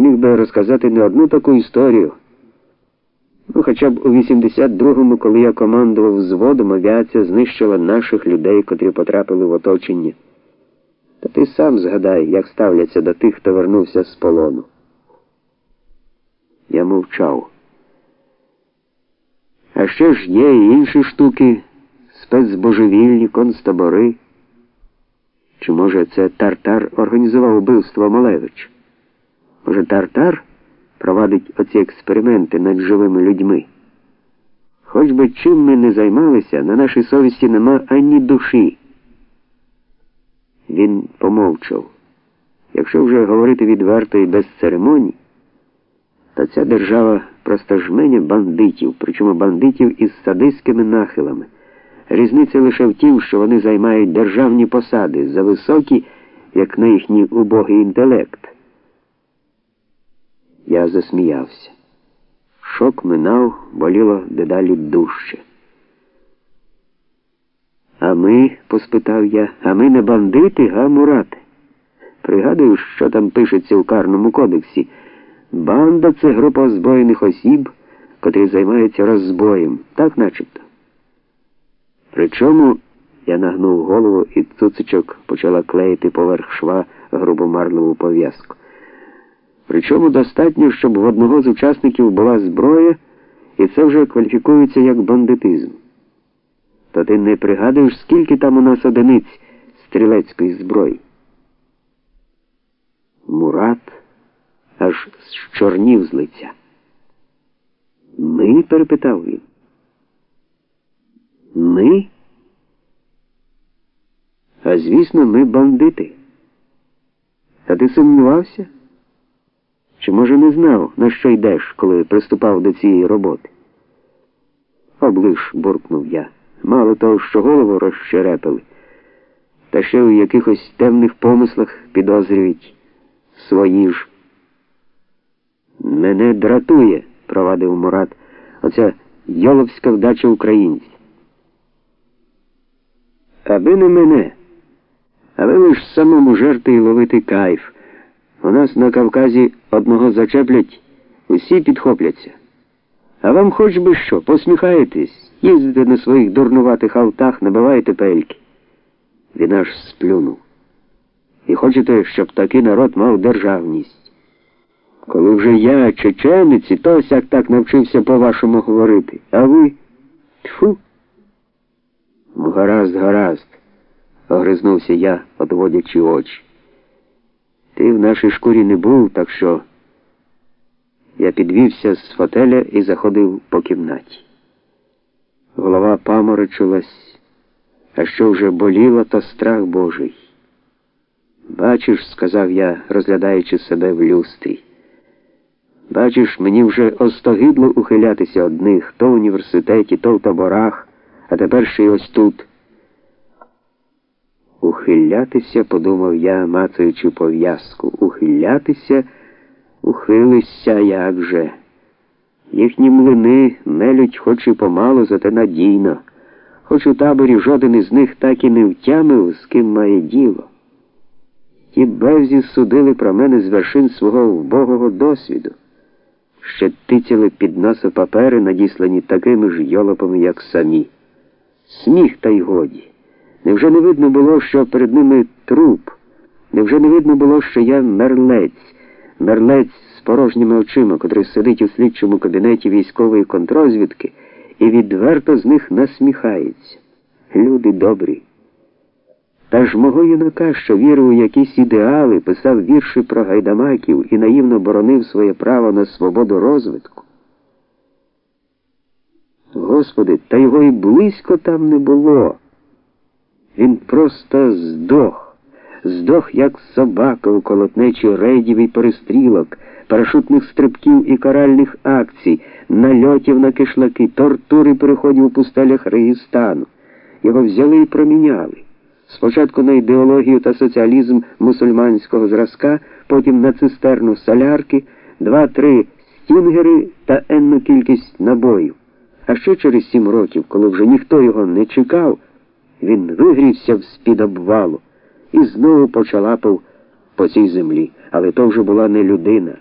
міг би розказати не одну таку історію. Ну, хоча б у 82-му, коли я командував взводом, авіація знищила наших людей, котрі потрапили в оточення. Та ти сам згадай, як ставляться до тих, хто вернувся з полону. Я мовчав. А ще ж є і інші штуки, спецбожевільні, концтабори. Чи може це Тартар організував вбивство Малевич? Може, Тартар провадить оці експерименти над живими людьми? Хоч би чим ми не займалися, на нашій совісті нема ані душі. Він помовчав. Якщо вже говорити відверто і без церемоній, то ця держава просто жменя бандитів, причому бандитів із садистськими нахилами. Різниця лише в тім, що вони займають державні посади за високі, як на їхній убогий інтелект. Я засміявся. Шок минав, боліло дедалі дужче. А ми, поспитав я, а ми не бандити, га Мурате? Пригадую, що там пишеться у карному кодексі. Банда це група озброєних осіб, котрі займаються розбоєм, так начебто. Причому я нагнув голову і цуцичок почала клеїти поверх шва грубу марлеву пов'язку. Причому достатньо, щоб в одного з учасників була зброя, і це вже кваліфікується як бандитизм. То ти не пригадуєш, скільки там у нас одиниць стрілецької зброї? Мурат аж зчорнів з лиця. Ми? перепитав він. Ми? А звісно, ми бандити. А ти сумнівався? Чи, може, не знав, на що йдеш, коли приступав до цієї роботи? Облиш, буркнув я. Мало того, що голову розщерепили, та ще у якихось темних помислах підозрюють свої ж. Мене дратує, провадив Мурат, оця йоловська вдача українців. Аби не мене, а ви лиш самому жерти і ловити кайф. У нас на Кавказі одного зачеплять, усі підхопляться. А вам хоч би що, посміхаєтесь, їздите на своїх дурнуватих автах, набиваєте пельки. Він аж сплюнув. І хочете, щоб такий народ мав державність. Коли вже я, чеченець, то сяк так навчився по-вашому говорити. А ви? Тьфу. Гаразд, гаразд, огризнувся я, одводячи очі. Ти в нашій шкурі не був, так що я підвівся з фотеля і заходив по кімнаті. Голова паморочилась, а що вже боліло, то страх Божий. Бачиш, сказав я, розглядаючи себе в люстрі. Бачиш, мені вже остогидло ухилятися одних то в університеті, то в таборах, а тепер ще й ось тут. Ухилятися, подумав я, мацаючи пов'язку. Ухилятися, ухилися як же. Їхні млини мелють хоч і помалу, зате надійно, хоч у таборі жоден із них так і не втямив, з ким має діло. Ті безі судили про мене з вершин свого вбогого досвіду, ще тицяли під носа папери, надіслані такими ж йолопами, як самі. Сміх, та й годі. Невже не видно було, що перед ними труп? Невже не видно було, що я мерлець, мерлець з порожніми очима, котрий сидить у слідчому кабінеті військової контрозвідки і відверто з них насміхається? Люди добрі. Та ж мого юнака, що вірив у якісь ідеали, писав вірші про гайдамаків і наївно боронив своє право на свободу розвитку. Господи, та його і близько там не було. Просто здох, здох, як собака у колотнечі рейдів і перестрілок, парашутних стрибків і каральних акцій, нальотів на кишлаки, тортури переходів у пустелях Регістану. Його взяли і проміняли. Спочатку на ідеологію та соціалізм мусульманського зразка, потім на цистерну солярки, два-три стінгери та енну кількість набоїв. А ще через сім років, коли вже ніхто його не чекав. Він вигрівся з-під обвалу і знову почалапав по цій землі, але то вже була не людина.